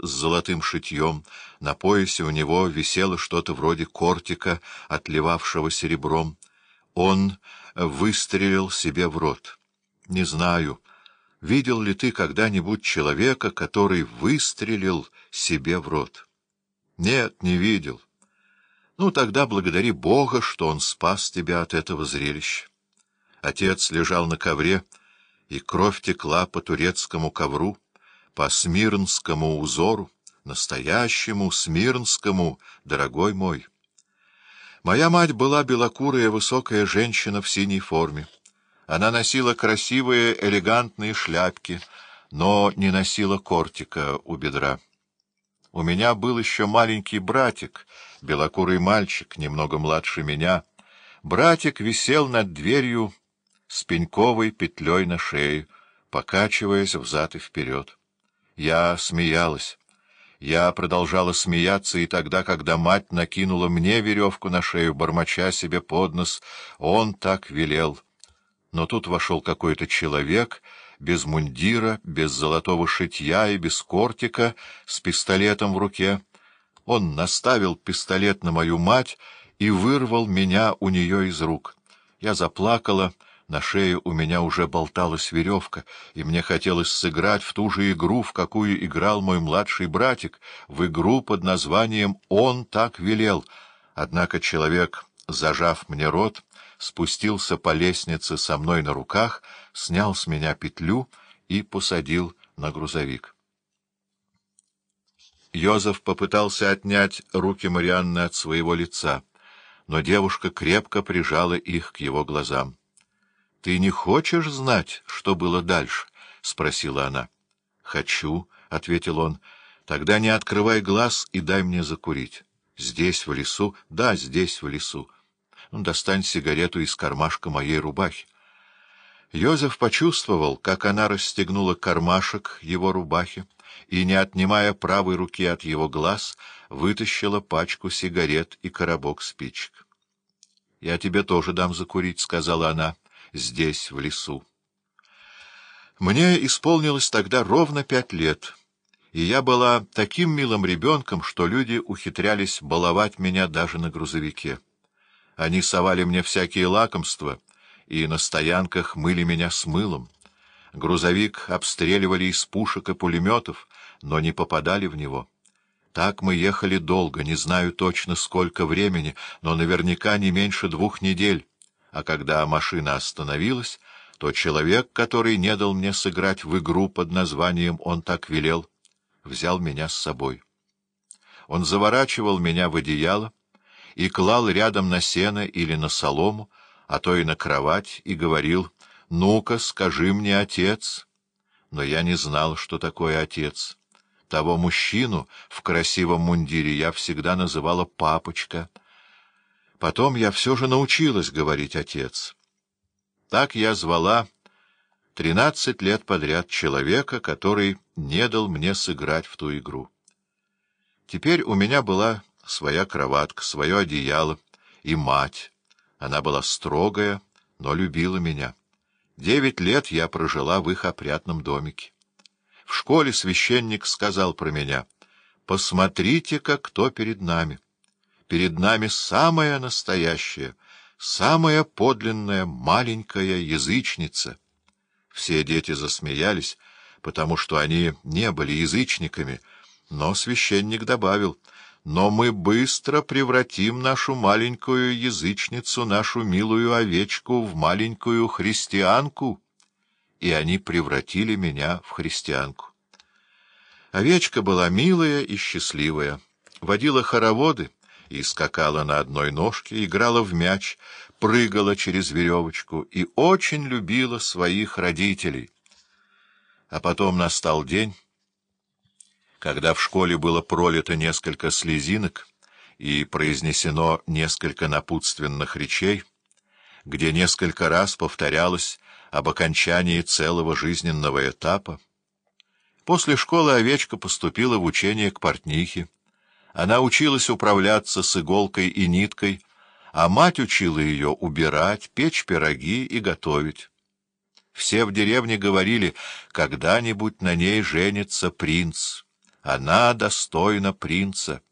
с золотым шитьем, на поясе у него висело что-то вроде кортика, отливавшего серебром. Он выстрелил себе в рот. Не знаю, видел ли ты когда-нибудь человека, который выстрелил себе в рот? Нет, не видел. Ну, тогда благодари Бога, что он спас тебя от этого зрелища. Отец лежал на ковре, и кровь текла по турецкому ковру, по смирнскому узору, настоящему смирнскому, дорогой мой. Моя мать была белокурая высокая женщина в синей форме. Она носила красивые элегантные шляпки, но не носила кортика у бедра. У меня был еще маленький братик, белокурый мальчик, немного младше меня. Братик висел над дверью с пеньковой петлей на шее, покачиваясь взад и вперед. Я смеялась. Я продолжала смеяться и тогда, когда мать накинула мне веревку на шею, бормоча себе под нос, он так велел. Но тут вошел какой-то человек, без мундира, без золотого шитья и без кортика, с пистолетом в руке. Он наставил пистолет на мою мать и вырвал меня у нее из рук. Я заплакала, — на шее у меня уже болталась веревка, и мне хотелось сыграть в ту же игру, в какую играл мой младший братик, в игру под названием «Он так велел». Однако человек, зажав мне рот, спустился по лестнице со мной на руках, снял с меня петлю и посадил на грузовик. Йозеф попытался отнять руки Марианны от своего лица, но девушка крепко прижала их к его глазам. — Ты не хочешь знать, что было дальше? — спросила она. — Хочу, — ответил он. — Тогда не открывай глаз и дай мне закурить. — Здесь, в лесу? — Да, здесь, в лесу. Ну, достань сигарету из кармашка моей рубахи. Йозеф почувствовал, как она расстегнула кармашек его рубахи и, не отнимая правой руки от его глаз, вытащила пачку сигарет и коробок спичек. — Я тебе тоже дам закурить, — сказала она здесь, в лесу. Мне исполнилось тогда ровно пять лет, и я была таким милым ребенком, что люди ухитрялись баловать меня даже на грузовике. Они совали мне всякие лакомства и на стоянках мыли меня с мылом. Грузовик обстреливали из пушек и пулеметов, но не попадали в него. Так мы ехали долго, не знаю точно сколько времени, но наверняка не меньше двух недель а когда машина остановилась, то человек, который не дал мне сыграть в игру под названием «Он так велел», взял меня с собой. Он заворачивал меня в одеяло и клал рядом на сено или на солому, а то и на кровать, и говорил «Ну-ка, скажи мне, отец». Но я не знал, что такое отец. Того мужчину в красивом мундире я всегда называла «папочка», Потом я все же научилась говорить «отец». Так я звала тринадцать лет подряд человека, который не дал мне сыграть в ту игру. Теперь у меня была своя кроватка, свое одеяло и мать. Она была строгая, но любила меня. Девять лет я прожила в их опрятном домике. В школе священник сказал про меня, «Посмотрите-ка, кто перед нами» перед нами самая настоящая, самая подлинная маленькая язычница. Все дети засмеялись, потому что они не были язычниками, но священник добавил, «Но мы быстро превратим нашу маленькую язычницу, нашу милую овечку, в маленькую христианку». И они превратили меня в христианку. Овечка была милая и счастливая, водила хороводы, и скакала на одной ножке, играла в мяч, прыгала через веревочку и очень любила своих родителей. А потом настал день, когда в школе было пролито несколько слезинок и произнесено несколько напутственных речей, где несколько раз повторялось об окончании целого жизненного этапа. После школы овечка поступила в учение к портнихе, она училась управляться с иголкой и ниткой, а мать учила ее убирать, печь пироги и готовить. Все в деревне говорили, когда-нибудь на ней женится принц. Она достойна принца.